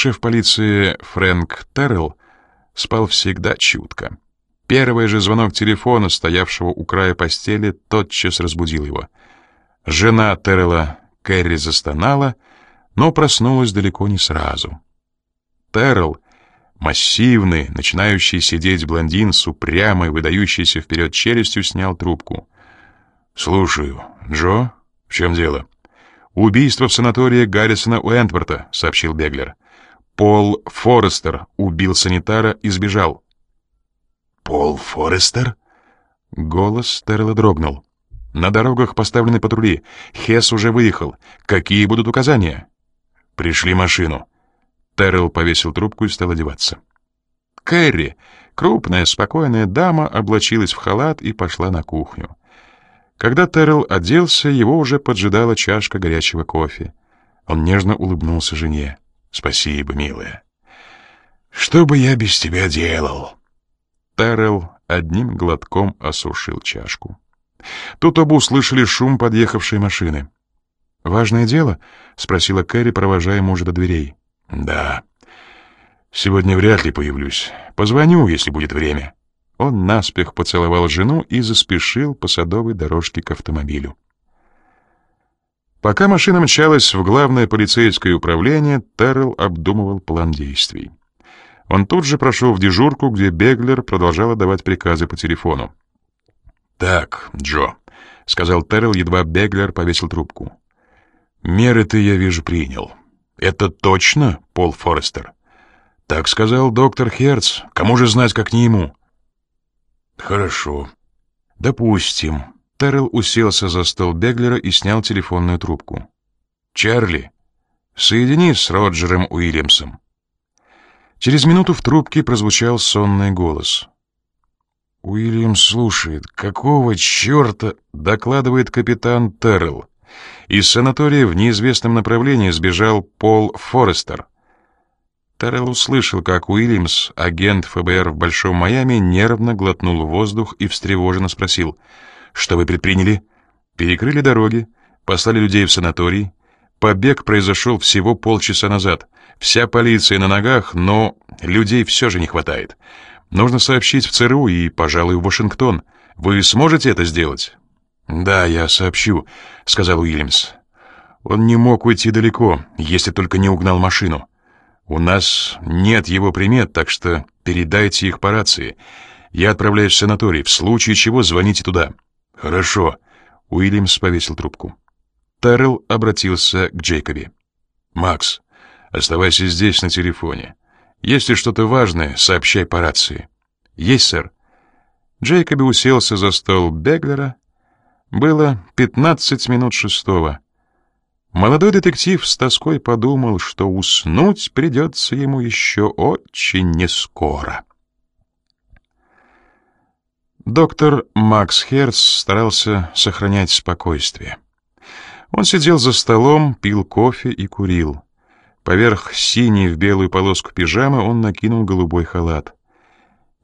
Шеф полиции Фрэнк Террелл спал всегда чутко. Первый же звонок телефона, стоявшего у края постели, тотчас разбудил его. Жена Террелла, Кэрри, застонала, но проснулась далеко не сразу. Террелл, массивный, начинающий сидеть блондин с упрямой, выдающейся вперед челюстью, снял трубку. «Слушаю. Джо, в чем дело?» «Убийство в санатории Гаррисона Уэнтворта», — сообщил Беглер. «Пол Форестер убил санитара и сбежал». «Пол Форестер?» Голос Террелла дрогнул. «На дорогах поставлены патрули. Хесс уже выехал. Какие будут указания?» «Пришли машину». Террелл повесил трубку и стал одеваться. Кэрри, крупная, спокойная дама, облачилась в халат и пошла на кухню. Когда Террелл оделся, его уже поджидала чашка горячего кофе. Он нежно улыбнулся жене. «Спасибо, милая». «Что бы я без тебя делал?» Террелл одним глотком осушил чашку. Тут оба услышали шум подъехавшей машины. «Важное дело?» — спросила Кэрри, провожая мужа до дверей. «Да. Сегодня вряд ли появлюсь. Позвоню, если будет время». Он наспех поцеловал жену и заспешил по садовой дорожке к автомобилю. Пока машина мчалась в главное полицейское управление, Террell обдумывал план действий. Он тут же прошел в дежурку, где Беглер продолжала давать приказы по телефону. «Так, Джо», — сказал Террell, едва Беглер повесил трубку. «Меры ты, я вижу, принял. Это точно Пол Форестер?» «Так сказал доктор Херц. Кому же знать, как не ему?» «Хорошо. Допустим». Террell уселся за стол Беглера и снял телефонную трубку. «Чарли, соедини с Роджером Уильямсом». Через минуту в трубке прозвучал сонный голос. «Уильям слушает. Какого черта?» — докладывает капитан Террелл. Из санатория в неизвестном направлении сбежал Пол Форестер. Террелл услышал, как Уильямс, агент ФБР в Большом Майами, нервно глотнул воздух и встревоженно спросил, «Что вы предприняли?» «Перекрыли дороги, послали людей в санаторий. Побег произошел всего полчаса назад. Вся полиция на ногах, но людей все же не хватает. Нужно сообщить в ЦРУ и, пожалуй, в Вашингтон. Вы сможете это сделать?» «Да, я сообщу», — сказал Уильямс. «Он не мог уйти далеко, если только не угнал машину. У нас нет его примет, так что передайте их по рации. Я отправляюсь в санаторий, в случае чего звоните туда». «Хорошо», — Уильямс повесил трубку. Террелл обратился к Джейкоби. «Макс, оставайся здесь на телефоне. Если что-то важное, сообщай по рации». «Есть, сэр». Джейкоби уселся за стол Беглера. Было пятнадцать минут шестого. Молодой детектив с тоской подумал, что уснуть придется ему еще очень нескоро. Доктор Макс Херц старался сохранять спокойствие. Он сидел за столом, пил кофе и курил. Поверх синей в белую полоску пижамы он накинул голубой халат.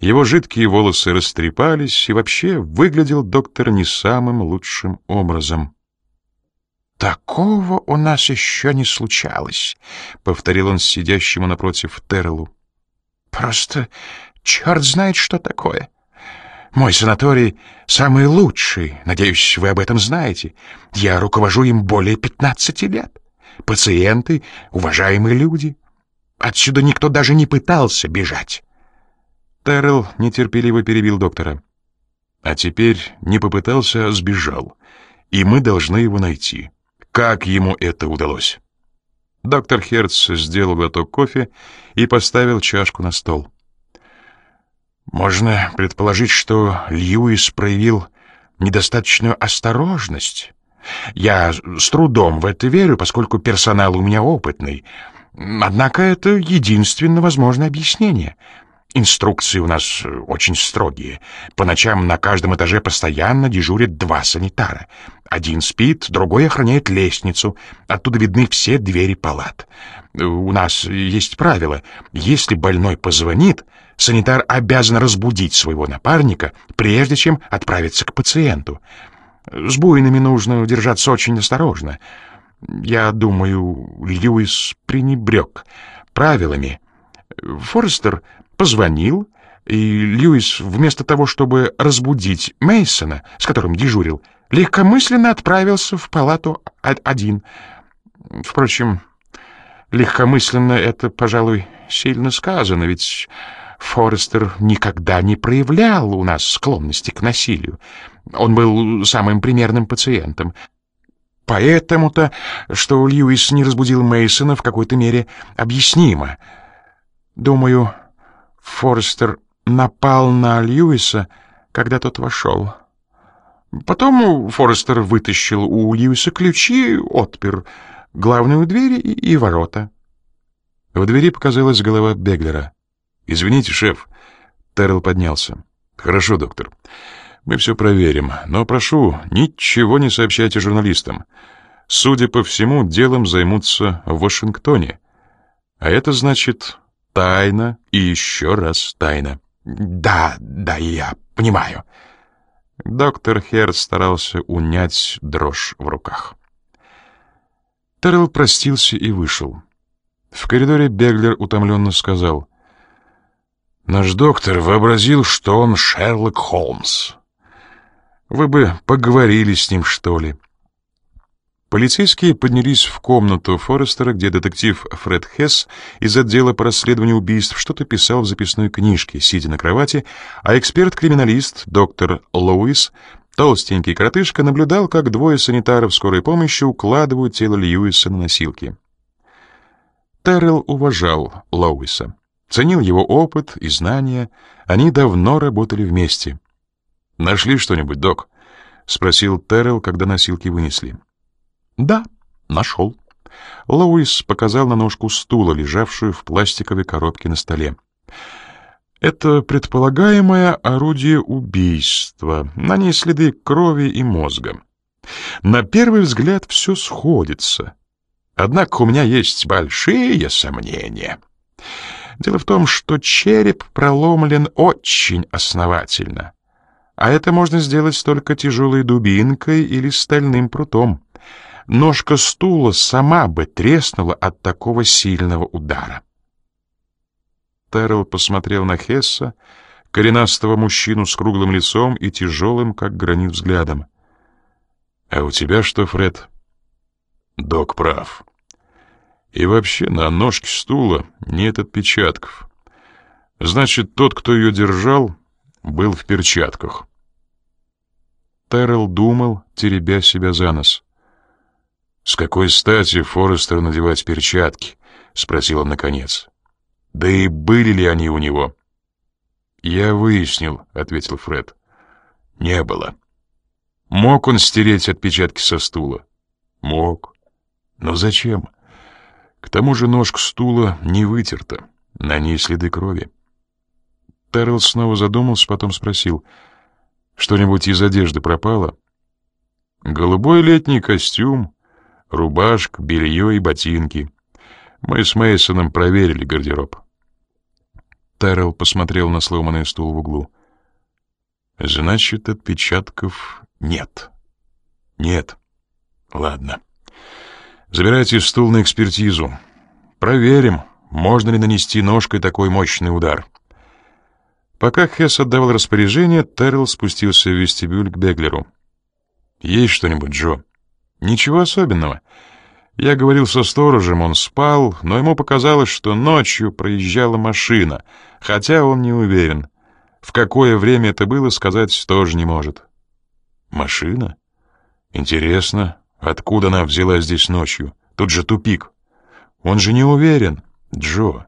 Его жидкие волосы растрепались, и вообще выглядел доктор не самым лучшим образом. «Такого у нас еще не случалось», — повторил он сидящему напротив Террелу. «Просто черт знает, что такое. Мой санаторий самый лучший, надеюсь, вы об этом знаете. Я руковожу им более пятнадцати лет. Пациенты — уважаемые люди. Отсюда никто даже не пытался бежать». Террелл нетерпеливо перебил доктора. «А теперь не попытался, а сбежал. И мы должны его найти». Как ему это удалось? Доктор Херц сделал глоток кофе и поставил чашку на стол. Можно предположить, что Льюис проявил недостаточную осторожность. Я с трудом в это верю, поскольку персонал у меня опытный. Однако это единственно возможное объяснение — Инструкции у нас э, очень строгие. По ночам на каждом этаже постоянно дежурят два санитара. Один спит, другой охраняет лестницу. Оттуда видны все двери палат. У нас есть правило. Если больной позвонит, санитар обязан разбудить своего напарника, прежде чем отправиться к пациенту. С буйными нужно держаться очень осторожно. Я думаю, Льюис пренебрег правилами. Форестер позвонил, и Льюис, вместо того, чтобы разбудить Мейсона, с которым дежурил, легкомысленно отправился в палату один. Впрочем, легкомысленно это, пожалуй, сильно сказано, ведь Форестер никогда не проявлял у нас склонности к насилию. Он был самым примерным пациентом. Поэтому-то, что Льюис не разбудил Мейсона в какой-то мере объяснимо. Думаю, Форестер напал на Льюиса, когда тот вошел. Потом Форестер вытащил у Льюиса ключи, отпер главную дверь и, ворота. В двери показалась голова Беглера. «Извините, шеф». Террell поднялся. «Хорошо, доктор. Мы все проверим, но прошу, ничего не сообщайте журналистам. Судя по всему, делом займутся в Вашингтоне. А это значит тайна и еще раз тайна». «Да, да, я понимаю». Доктор Херд старался унять дрожь в руках. Террell простился и вышел. В коридоре Беглер утомленно сказал. «Наш доктор вообразил, что он Шерлок Холмс. Вы бы поговорили с ним, что ли?» Полицейские поднялись в комнату Форестера, где детектив Фред Хесс из отдела по расследованию убийств что-то писал в записной книжке, сидя на кровати, а эксперт-криминалист доктор Луис, толстенький коротышка, наблюдал, как двое санитаров скорой помощи укладывают тело Льюиса на носилки. Террell уважал Лоуиса. Ценил его опыт и знания. Они давно работали вместе. «Нашли что-нибудь, док?» — спросил Террell, когда носилки вынесли. «Да, нашел». Лоуис показал на ножку стула, лежавшую в пластиковой коробке на столе. «Это предполагаемое орудие убийства. На ней следы крови и мозга. На первый взгляд все сходится. Однако у меня есть большие сомнения. Дело в том, что череп проломлен очень основательно. А это можно сделать только тяжелой дубинкой или стальным прутом. Ножка стула сама бы треснула от такого сильного удара. Террell посмотрел на Хесса, коренастого мужчину с круглым лицом и тяжелым, как гранит, взглядом. «А у тебя что, Фред?» Док прав. И вообще на ножке стула нет отпечатков. Значит, тот, кто ее держал, был в перчатках. Террell думал, теребя себя за нос. «С какой стати Форестер надевать перчатки?» — спросил он наконец. «Да и были ли они у него?» «Я выяснил», — ответил Фред. «Не было». «Мог он стереть отпечатки со стула?» «Мог». Но зачем? К тому же ножка стула не вытерта, на ней следы крови. Террell снова задумался, потом спросил, что-нибудь из одежды пропало? Голубой летний костюм, рубашка, белье и ботинки. Мы с Мейсоном проверили гардероб. Террell посмотрел на сломанный стул в углу. Значит, отпечатков нет. Нет. Ладно. Забирайте стул на экспертизу. Проверим, можно ли нанести ножкой такой мощный удар. Пока Хесс отдавал распоряжение, Террell спустился в вестибюль к Беглеру. «Есть что-нибудь, Джо?» «Ничего особенного. Я говорил со сторожем, он спал, но ему показалось, что ночью проезжала машина, хотя он не уверен. В какое время это было, сказать тоже не может». «Машина? Интересно, Откуда она взялась здесь ночью? Тут же тупик. Он же не уверен. Джо,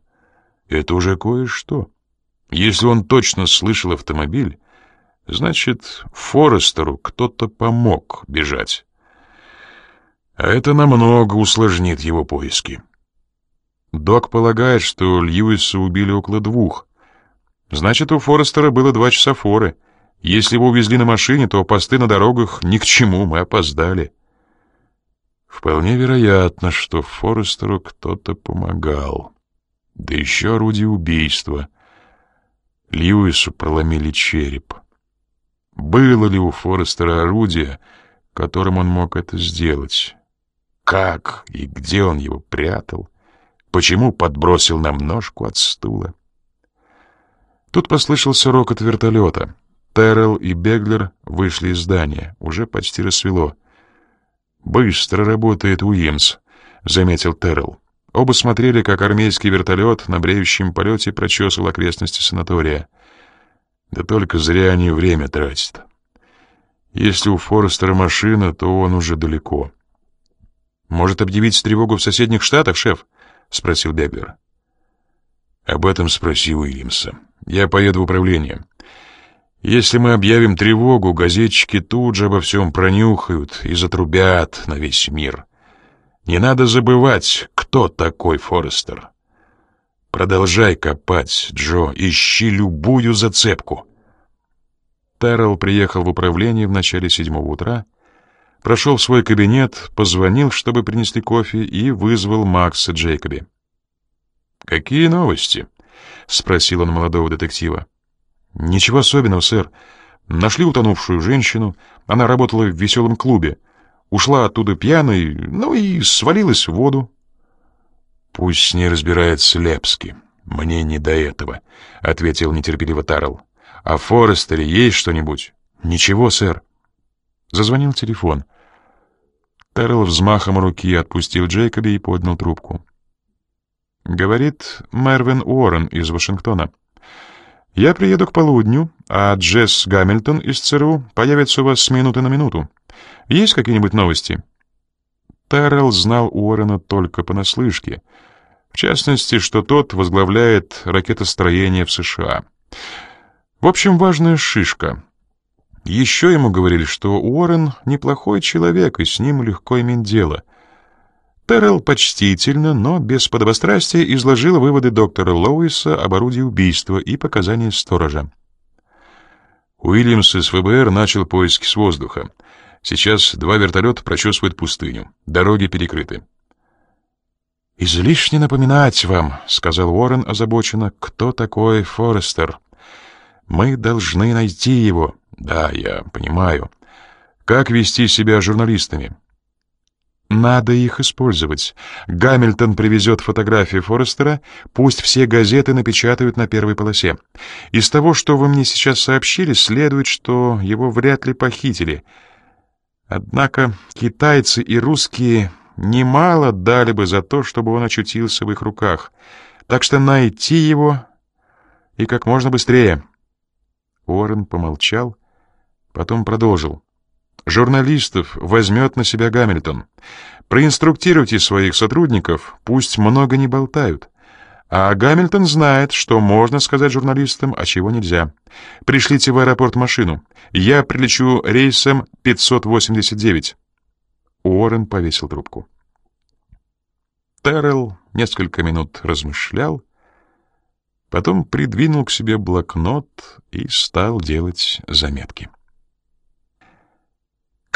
это уже кое-что. Если он точно слышал автомобиль, значит, Форестеру кто-то помог бежать. А это намного усложнит его поиски. Док полагает, что Льюиса убили около двух. Значит, у Форестера было два часа форы. Если его увезли на машине, то посты на дорогах ни к чему, мы опоздали. Вполне вероятно, что Форестеру кто-то помогал. Да еще орудие убийства. Льюису проломили череп. Было ли у Форестера орудие, которым он мог это сделать? Как и где он его прятал? Почему подбросил нам ножку от стула? Тут послышался рокот вертолета. Террell и Беглер вышли из здания. Уже почти рассвело. «Быстро работает Уимс», — заметил Террell. Оба смотрели, как армейский вертолет на бреющем полете прочесывал окрестности санатория. Да только зря они время тратят. Если у Форестера машина, то он уже далеко. «Может объявить тревогу в соседних штатах, шеф?» — спросил Беглер. «Об этом спроси Уильямса. Я поеду в управление. Если мы объявим тревогу, газетчики тут же обо всем пронюхают и затрубят на весь мир. Не надо забывать, кто такой Форестер. Продолжай копать, Джо, ищи любую зацепку». Террell приехал в управление в начале седьмого утра, прошел в свой кабинет, позвонил, чтобы принесли кофе, и вызвал Макса Джейкоби. «Какие новости?» — спросил он молодого детектива. «Ничего особенного, сэр. Нашли утонувшую женщину. Она работала в веселом клубе. Ушла оттуда пьяной, ну и свалилась в воду». «Пусть с ней разбирается Лепский. Мне не до этого», — ответил нетерпеливо Тарл. «О Форестере есть что-нибудь?» «Ничего, сэр». Зазвонил телефон. Террell взмахом руки отпустил Джейкоби и поднял трубку. Говорит Мервин Уоррен из Вашингтона. Я приеду к полудню, а Джесс Гамильтон из ЦРУ появится у вас с минуты на минуту. Есть какие-нибудь новости? Террell знал Уоррена только понаслышке. В частности, что тот возглавляет ракетостроение в США. В общем, важная шишка. Еще ему говорили, что Уоррен неплохой человек, и с ним легко иметь дело — Террell почтительно, но без подобострастия изложил выводы доктора Лоуиса об орудии убийства и показания сторожа. Уильямс из ФБР начал поиски с воздуха. Сейчас два вертолета прочесывают пустыню. Дороги перекрыты. «Излишне напоминать вам», — сказал Уоррен озабоченно, — «кто такой Форестер. Мы должны найти его». «Да, я понимаю. Как вести себя журналистами?» Надо их использовать. Гамильтон привезет фотографии Форестера, пусть все газеты напечатают на первой полосе. Из того, что вы мне сейчас сообщили, следует, что его вряд ли похитили. Однако китайцы и русские немало дали бы за то, чтобы он очутился в их руках. Так что найти его и как можно быстрее. Уоррен помолчал, потом продолжил. Журналистов возьмет на себя Гамильтон. Проинструктируйте своих сотрудников, пусть много не болтают. А Гамильтон знает, что можно сказать журналистам, а чего нельзя. Пришлите в аэропорт машину. Я прилечу рейсом 589. Уоррен повесил трубку. Террell несколько минут размышлял, потом придвинул к себе блокнот и стал делать заметки.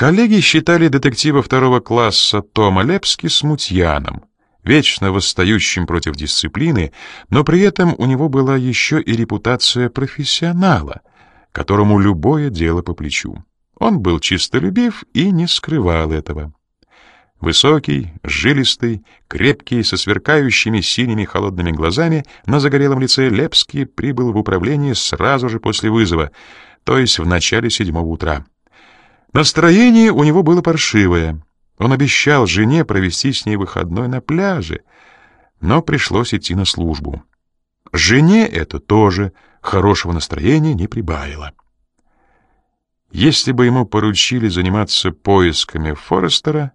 Коллеги считали детектива второго класса Тома Лепски смутьяном, вечно восстающим против дисциплины, но при этом у него была еще и репутация профессионала, которому любое дело по плечу. Он был чистолюбив и не скрывал этого. Высокий, жилистый, крепкий, со сверкающими синими холодными глазами, на загорелом лице Лепский прибыл в управление сразу же после вызова, то есть в начале седьмого утра. Настроение у него было паршивое. Он обещал жене провести с ней выходной на пляже, но пришлось идти на службу. Жене это тоже хорошего настроения не прибавило. Если бы ему поручили заниматься поисками Форестера,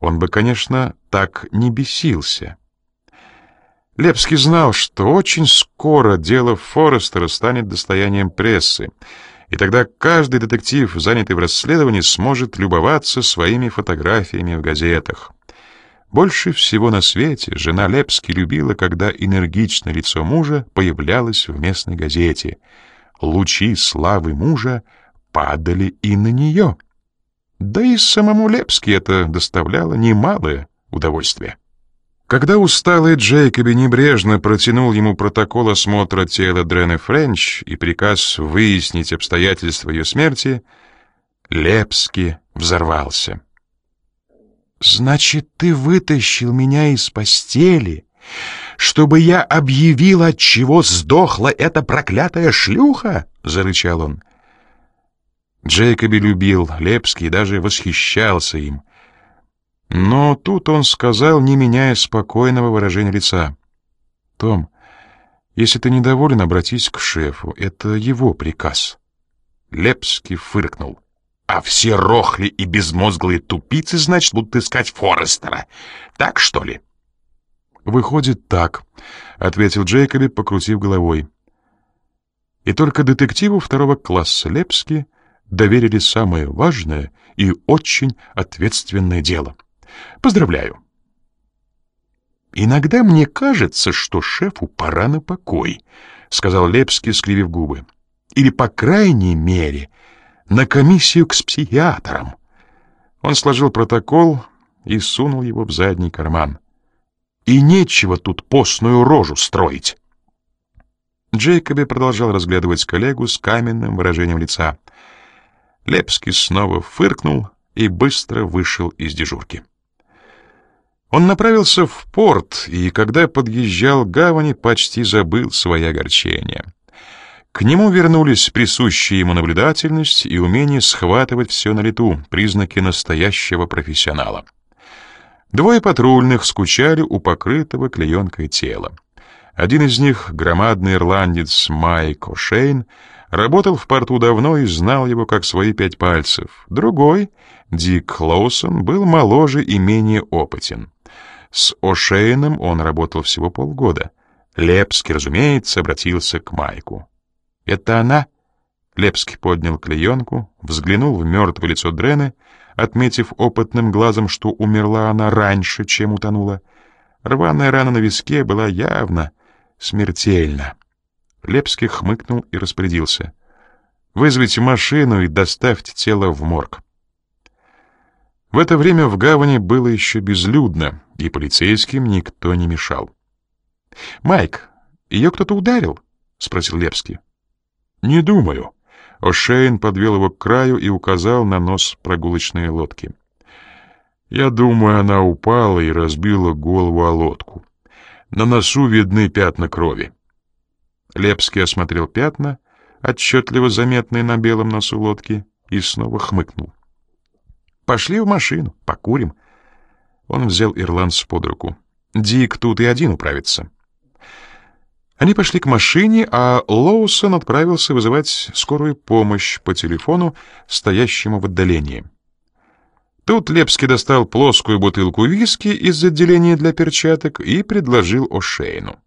он бы, конечно, так не бесился. Лепский знал, что очень скоро дело Форестера станет достоянием прессы, и тогда каждый детектив, занятый в расследовании, сможет любоваться своими фотографиями в газетах. Больше всего на свете жена Лепски любила, когда энергичное лицо мужа появлялось в местной газете. Лучи славы мужа падали и на нее. Да и самому Лепски это доставляло немалое удовольствие. Когда усталый Джейкоби небрежно протянул ему протокол осмотра тела Дрены Френч и приказ выяснить обстоятельства ее смерти, Лепски взорвался. «Значит, ты вытащил меня из постели Чтобы я объявил, от чего сдохла эта проклятая шлюха?» — зарычал он. Джейкоби любил Лепский и даже восхищался им. Но тут он сказал, не меняя спокойного выражения лица. «Том, если ты недоволен, обратись к шефу. Это его приказ». Лепский фыркнул. «А все рохли и безмозглые тупицы, значит, будут искать Форестера. Так, что ли?» «Выходит, так», — ответил Джейкоби, покрутив головой. И только детективу второго класса Лепски доверили самое важное и очень ответственное дело. Поздравляю. «Иногда мне кажется, что шефу пора на покой», — сказал Лепский, скривив губы. «Или, по крайней мере, на комиссию к психиатрам». Он сложил протокол и сунул его в задний карман. И нечего тут постную рожу строить. Джейкоби продолжал разглядывать коллегу с каменным выражением лица. Лепский снова фыркнул и быстро вышел из дежурки. Он направился в порт, и когда подъезжал к гавани, почти забыл свои огорчения. К нему вернулись присущие ему наблюдательность и умение схватывать все на лету, признаки настоящего профессионала. Двое патрульных скучали у покрытого клеенкой тела. Один из них, громадный ирландец Майк О'Шейн, работал в порту давно и знал его как свои пять пальцев. Другой, Дик Клоусон, был моложе и менее опытен. С О'Шейном он работал всего полгода. Лепский, разумеется, обратился к Майку. «Это она?» Лепский поднял клеенку, взглянул в мертвое лицо Дрены отметив опытным глазом, что умерла она раньше, чем утонула. Рваная рана на виске была явно смертельна. Лепский хмыкнул и распорядился. «Вызовите машину и доставьте тело в морг». В это время в гавани было еще безлюдно, и полицейским никто не мешал. «Майк, ее кто-то ударил?» — спросил Лепский. «Не думаю», О'Шейн подвел его к краю и указал на нос прогулочной лодки. Я думаю, она упала и разбила голову о лодку. На носу видны пятна крови. Лепский осмотрел пятна, отчетливо заметные на белом носу лодки, и снова хмыкнул. «Пошли в машину, покурим». Он взял ирландца под руку. «Дик тут и один управится». Они пошли к машине, а Лоусон отправился вызывать скорую помощь по телефону, стоящему в отдалении. Тут Лепский достал плоскую бутылку виски из отделения для перчаток и предложил О'Шейну.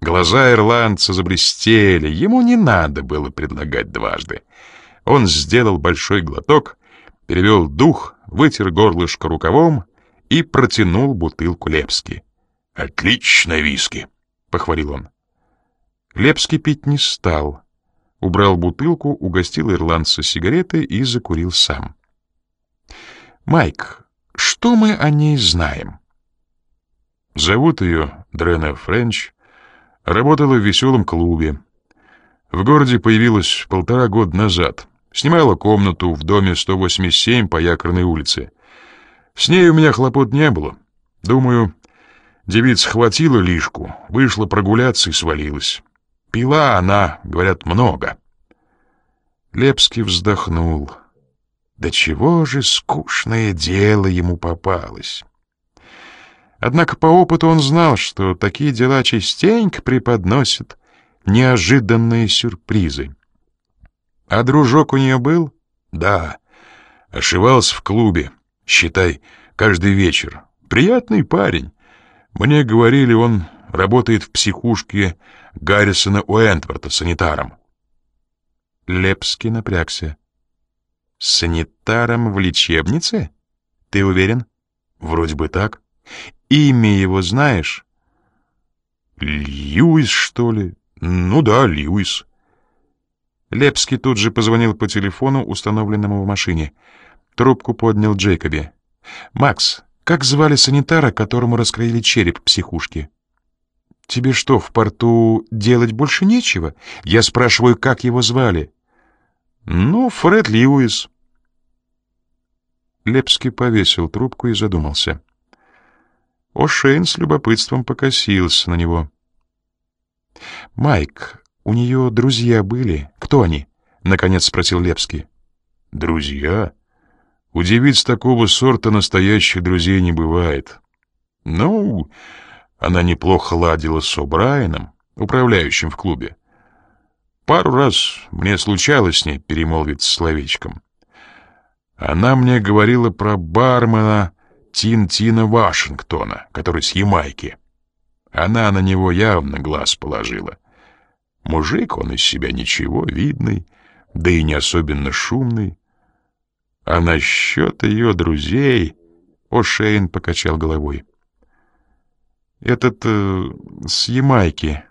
Глаза ирландца заблестели, ему не надо было предлагать дважды. Он сделал большой глоток, перевел дух, вытер горлышко рукавом и протянул бутылку Лепски. «Отличная виски!» — похвалил он. Лепский пить не стал. Убрал бутылку, угостил ирландца сигаретой и закурил сам. «Майк, что мы о ней знаем?» Зовут ее Дрена Френч. Работала в веселом клубе. В городе появилась полтора года назад. Снимала комнату в доме 187 по Якорной улице. С ней у меня хлопот не было. Думаю, девица хватила лишку, вышла прогуляться и свалилась. Пила она, говорят, много. Лепский вздохнул. Да чего же скучное дело ему попалось. Однако по опыту он знал, что такие дела частенько преподносят неожиданные сюрпризы. А дружок у нее был? Да. Ошивался в клубе, считай, каждый вечер. Приятный парень. Мне говорили, он работает в психушке Гаррисона Уэнтворта санитаром. Лепский напрягся. Санитаром в лечебнице? Ты уверен? Вроде бы так. Имя его знаешь? Льюис, что ли? Ну да, Льюис. Лепский тут же позвонил по телефону, установленному в машине. Трубку поднял Джейкоби. «Макс, как звали санитара, которому раскроили череп в психушке?» «Тебе что, в порту делать больше нечего?» Я спрашиваю, как его звали. «Ну, Фред Льюис». Лепский повесил трубку и задумался. О'Шейн с любопытством покосился на него. «Майк, у нее друзья были? Кто они?» — наконец спросил Лепский. «Друзья? У девиц такого сорта настоящих друзей не бывает. Ну, она неплохо ладила с О'Брайеном, управляющим в клубе. Пару раз мне случалось с ней перемолвиться словечком. Она мне говорила про бармена Тин-Тина Вашингтона, который с Ямайки. Она на него явно глаз положила. Мужик он из себя ничего, видный, да и не особенно шумный. А насчет ее друзей... О'Шейн покачал головой. «Этот э, с Ямайки.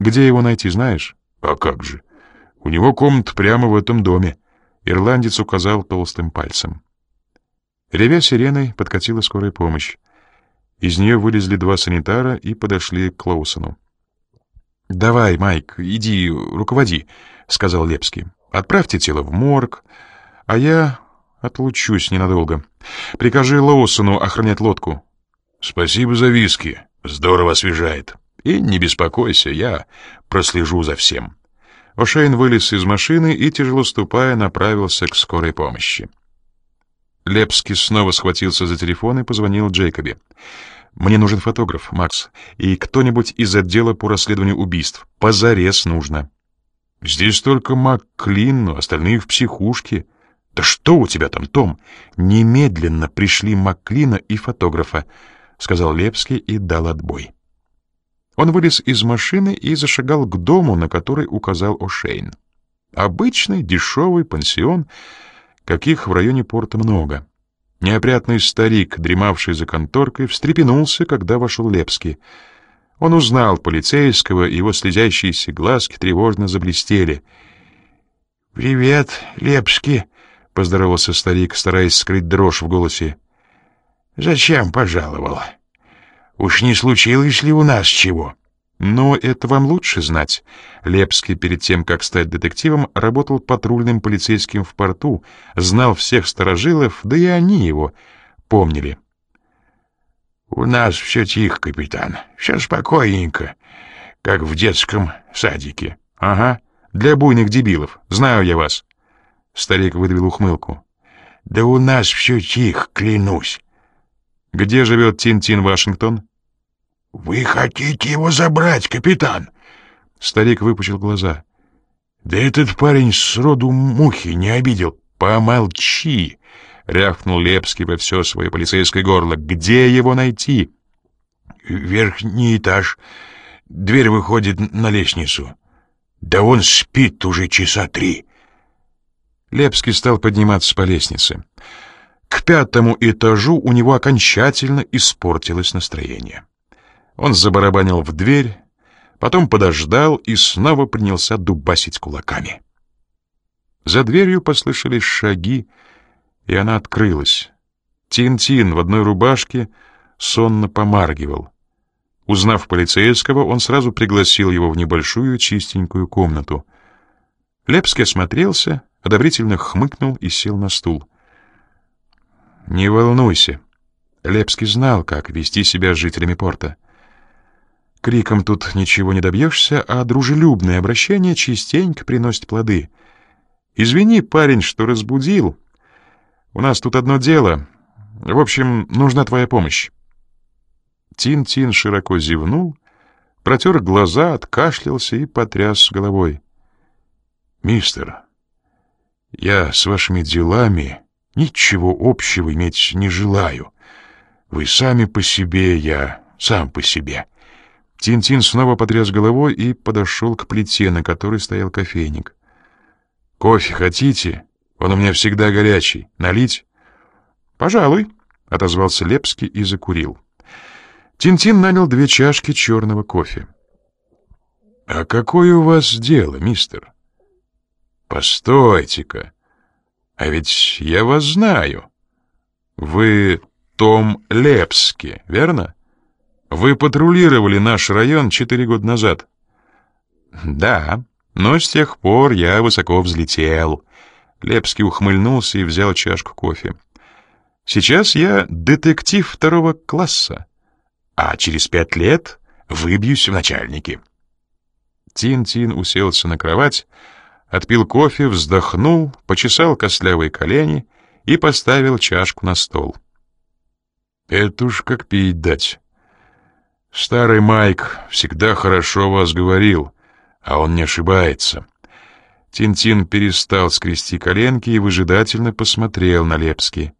Где его найти, знаешь?» «А как же? У него комната прямо в этом доме». Ирландец указал толстым пальцем. Ревя сиреной, подкатила скорая помощь. Из нее вылезли два санитара и подошли к Клоусону. «Давай, Майк, иди, руководи», — сказал Лепский. «Отправьте тело в морг, а я отлучусь ненадолго. Прикажи Лоусону охранять лодку». «Спасибо за виски. Здорово освежает. И не беспокойся, я прослежу за всем». О'Шейн вылез из машины и, тяжело ступая, направился к скорой помощи. Лепский снова схватился за телефон и позвонил Джейкобе. «Мне нужен фотограф, Макс, и кто-нибудь из отдела по расследованию убийств. Позарез нужно». «Здесь только МакКлин, но остальные в психушке». «Да что у тебя там, Том? Немедленно пришли МакКлина и фотографа», — сказал Лепский и дал отбой. Он вылез из машины и зашагал к дому, на который указал О'Шейн. Обычный дешевый пансион, каких в районе порта много. Неопрятный старик, дремавший за конторкой, встрепенулся, когда вошел Лепский. Он узнал полицейского, его слезящиеся глазки тревожно заблестели. «Привет, Лепский», — поздоровался старик, стараясь скрыть дрожь в голосе. «Зачем пожаловал?» Уж не случилось ли у нас чего? Но это вам лучше знать. Лепский перед тем, как стать детективом, работал патрульным полицейским в порту, знал всех сторожилов, да и они его помнили. У нас все тихо, капитан, все спокойненько, как в детском садике. Ага, для буйных дебилов, знаю я вас. Старик выдавил ухмылку. Да у нас все тихо, клянусь. Где живет Тин-Тин Вашингтон? «Вы хотите его забрать, капитан?» Старик выпучил глаза. «Да этот парень сроду мухи не обидел. Помолчи!» — рявкнул Лепский во все свое полицейское горло. «Где его найти?» «Верхний этаж. Дверь выходит на лестницу. Да он спит уже часа три». Лепский стал подниматься по лестнице. К пятому этажу у него окончательно испортилось настроение. Он забарабанил в дверь, потом подождал и снова принялся дубасить кулаками. За дверью послышались шаги, и она открылась. Тин-Тин в одной рубашке сонно помаргивал. Узнав полицейского, он сразу пригласил его в небольшую чистенькую комнату. Лепский осмотрелся, одобрительно хмыкнул и сел на стул. «Не волнуйся». Лепский знал, как вести себя с жителями порта. Криком тут ничего не добьешься, а дружелюбное обращение частенько приносит плоды. Извини, парень, что разбудил. У нас тут одно дело. В общем, нужна твоя помощь. Тин-Тин широко зевнул, протер глаза, откашлялся и потряс головой. «Мистер, я с вашими делами ничего общего иметь не желаю. Вы сами по себе, я сам по себе». Тин-Тин снова потряс головой и подошел к плите, на которой стоял кофейник. «Кофе хотите? Он у меня всегда горячий. Налить?» «Пожалуй», — отозвался Лепский и закурил. Тин-Тин нанял две чашки черного кофе. «А какое у вас дело, мистер?» «Постойте-ка, а ведь я вас знаю. Вы Том Лепский, верно?» Вы патрулировали наш район четыре года назад. Да, но с тех пор я высоко взлетел. Лепский ухмыльнулся и взял чашку кофе. Сейчас я детектив второго класса. а через пять лет выбьюсь в начальники. Тин-Тин уселся на кровать, отпил кофе, вздохнул, почесал костлявые колени и поставил чашку на стол. «Это уж как пить дать. Старый Майк всегда хорошо вас говорил, а он не ошибается». Тин-Тин перестал скрести коленки и выжидательно посмотрел на Лепски.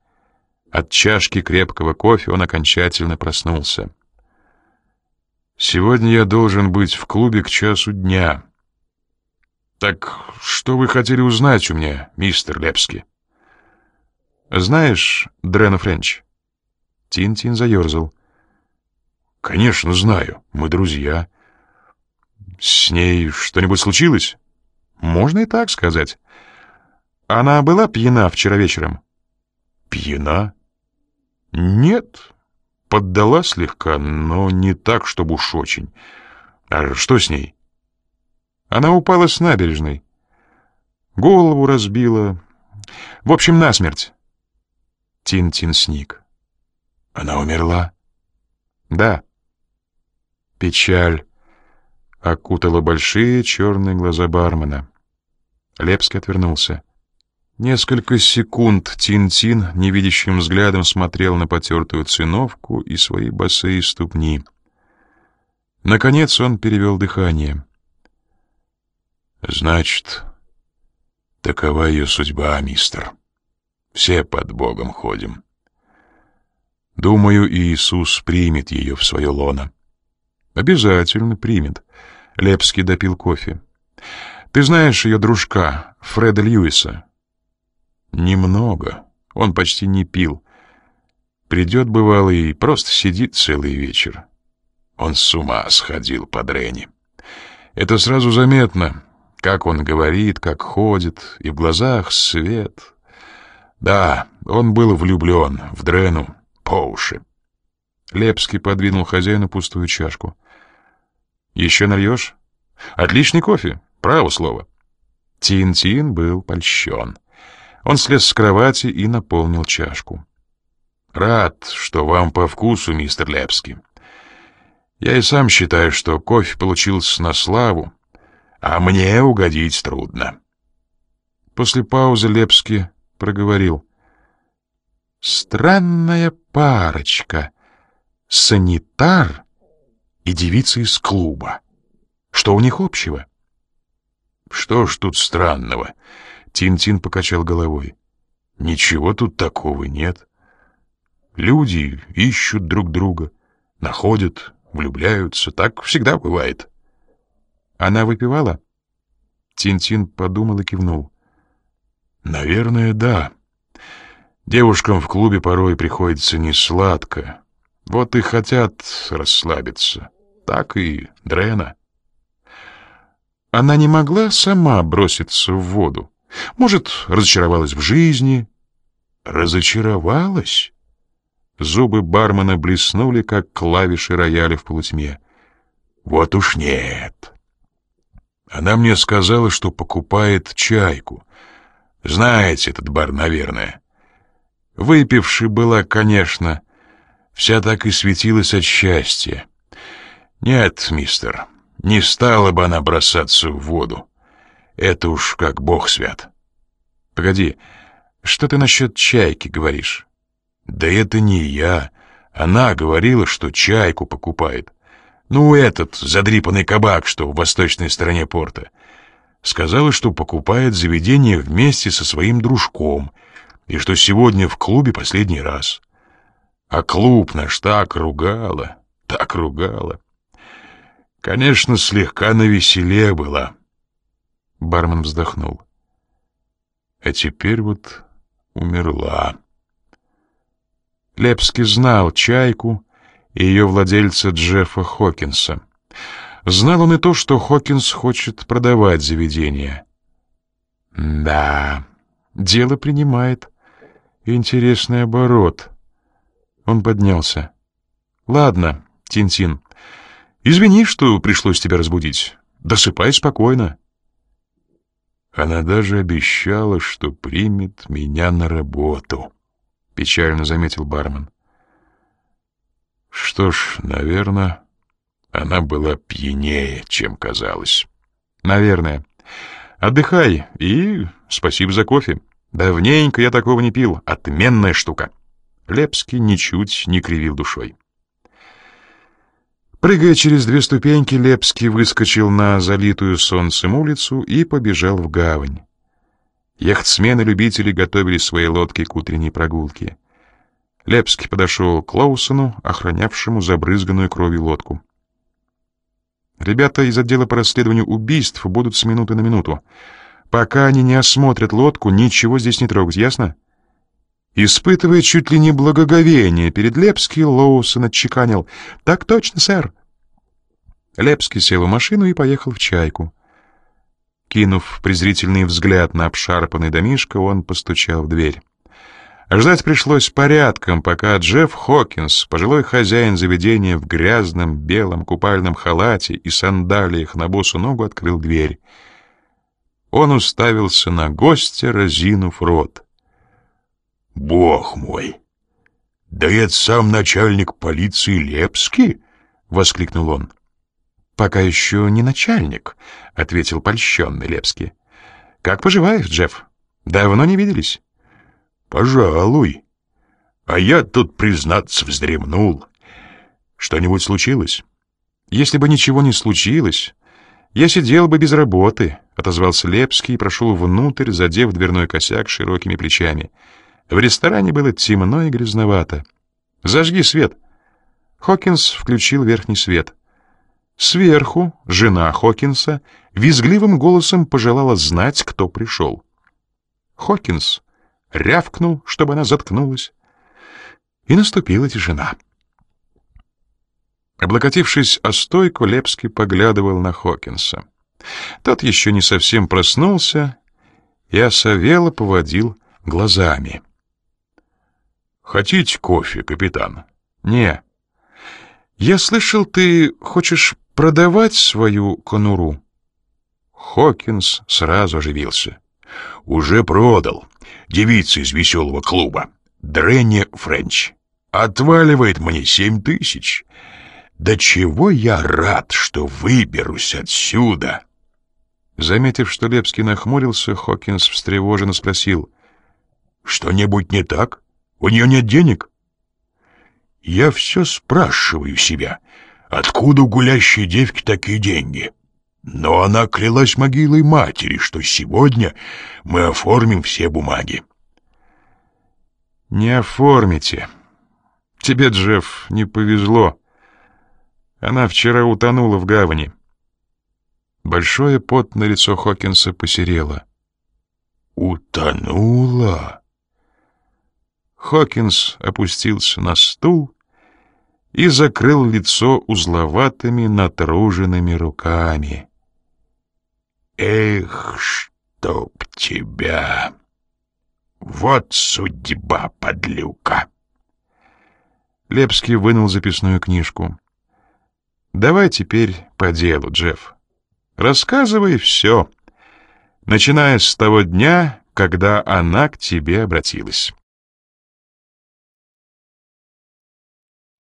От чашки крепкого кофе он окончательно проснулся. «Сегодня я должен быть в клубе к часу дня». «Так что вы хотели узнать у меня, мистер Лепски?» «Знаешь Дрена Френч?» Тин-Тин заерзал. «Конечно, знаю. Мы друзья. С ней что-нибудь случилось?» «Можно и так сказать. Она была пьяна вчера вечером?» «Пьяна?» «Нет. Поддала слегка, но не так, чтобы уж очень. А что с ней?» Она упала с набережной. Голову разбила. В общем, насмерть. Тин-Тин сник. Она умерла? Да. Печаль окутала большие черные глаза бармена. Лепский отвернулся. Несколько секунд Тин-Тин невидящим взглядом смотрел на потертую циновку и свои босые ступни. Наконец он перевел дыхание. Значит, такова ее судьба, мистер. Все под Богом ходим. Думаю, Иисус примет ее в свое лоно. Обязательно примет. Лепский допил кофе. Ты знаешь ее дружка, Фреда Льюиса? Немного. Он почти не пил. Придет, бывало, и просто сидит целый вечер. Он с ума сходил по Дрени. Это сразу заметно. Как он говорит, как ходит, и в глазах свет. Да, он был влюблен в Дрену по уши. Лепский подвинул хозяину пустую чашку. «Еще нальешь? Отличный кофе, право слово». Тин-Тин был польщен. Он слез с кровати и наполнил чашку. «Рад, что вам по вкусу, мистер Лепский. Я и сам считаю, что кофе получился на славу, а мне угодить трудно. После паузы Лепский проговорил. Странная парочка. Санитар и девица из клуба. Что у них общего? Что ж тут странного? Тин-Тин покачал головой. Ничего тут такого нет. Люди ищут друг друга, находят, влюбляются. Так всегда бывает. Она выпивала? Тинтин подумал и кивнул. Наверное, да. Девушкам в клубе порой приходится не сладко. Вот и хотят расслабиться. Так и Дрена. Она не могла сама броситься в воду. Может, разочаровалась в жизни? Разочаровалась? Зубы бармена блеснули, как клавиши рояля в полутьме. Вот уж нет. Она мне сказала, что покупает чайку. Знаете этот бар, наверное. Выпивши была, конечно, вся так и светилась от счастья. Нет, мистер, не стала бы она бросаться в воду. Это уж как бог свят. Погоди, что ты насчет чайки говоришь? Да это не я. Она говорила, что чайку покупает. Ну, этот задрипанный кабак, что в восточной стороне порта. Сказала, что покупает заведение вместе со своим дружком, и что сегодня в клубе последний раз. А клуб наш так ругала, так ругала. Конечно, слегка навеселе была. Бармен вздохнул. А теперь вот умерла. Лепский знал чайку, и ее владельца Джеффа Хокинса. Знал он и то, что Хокинс хочет продавать заведение. Да, дело принимает интересный оборот. Он поднялся. Ладно, Тинтин, извини, что пришлось тебя разбудить. Досыпай спокойно. Она даже обещала, что примет меня на работу, печально заметил бармен. Что ж, наверное, она была пьянее, чем казалось. Наверное. Отдыхай и спасибо за кофе. Давненько я такого не пил. Отменная штука. Лепский ничуть не кривил душой. Прыгая через две ступеньки, Лепский выскочил на залитую солнцем улицу и побежал в гавань. Яхтсмены-любители готовили свои лодки к утренней прогулке. Лепский подошел к Лоусону, охранявшему забрызганную кровью лодку. «Ребята из отдела по расследованию убийств будут с минуты на минуту. Пока они не осмотрят лодку, ничего здесь не трогать, ясно?» Испытывая чуть ли не благоговение перед Лепски, Лоусон отчеканил. «Так точно, сэр». Лепский сел в машину и поехал в «Чайку». Кинув презрительный взгляд на обшарпанный домишко, он постучал в дверь. Ждать пришлось порядком, пока Джефф Хокинс, пожилой хозяин заведения в грязном белом купальном халате и сандалиях на босу ногу, открыл дверь. Он уставился на гостя, разинув рот. «Бог мой! Да это сам начальник полиции Лепский!» — воскликнул он. «Пока еще не начальник», — ответил польщенный Лепский. «Как поживаешь, Джефф? Давно не виделись?» «Пожалуй. А я тут, признаться, вздремнул. Что-нибудь случилось?» «Если бы ничего не случилось, я сидел бы без работы», — отозвался Лепский и прошел внутрь, задев дверной косяк широкими плечами. В ресторане было темно и грязновато. «Зажги свет!» Хокинс включил верхний свет. Сверху жена Хокинса визгливым голосом пожелала знать, кто пришел. Хокинс рявкнул, чтобы она заткнулась, и наступила тишина. Облокотившись о стойку, Лепский поглядывал на Хокинса. Тот еще не совсем проснулся и осовело поводил глазами. «Хотите кофе, капитан?» «Не. Я слышал, ты хочешь продавать свою конуру?» Хокинс сразу оживился. «Уже продал. Девица из веселого клуба. Дренни Френч. Отваливает мне семь тысяч. Да чего я рад, что выберусь отсюда!» Заметив, что Лепский нахмурился, Хокинс встревоженно спросил. «Что-нибудь не так?» У нее нет денег? Я все спрашиваю себя, откуда у гулящей девки такие деньги? Но она клялась могилой матери, что сегодня мы оформим все бумаги. Не оформите. Тебе, Джефф, не повезло. Она вчера утонула в гавани. Большое потное лицо Хокинса посерело. Утонула? Хокинс опустился на стул и закрыл лицо узловатыми натруженными руками. «Эх, чтоб тебя! Вот судьба, подлюка!» Лепский вынул записную книжку. «Давай теперь по делу, Джефф. Рассказывай все, начиная с того дня, когда она к тебе обратилась».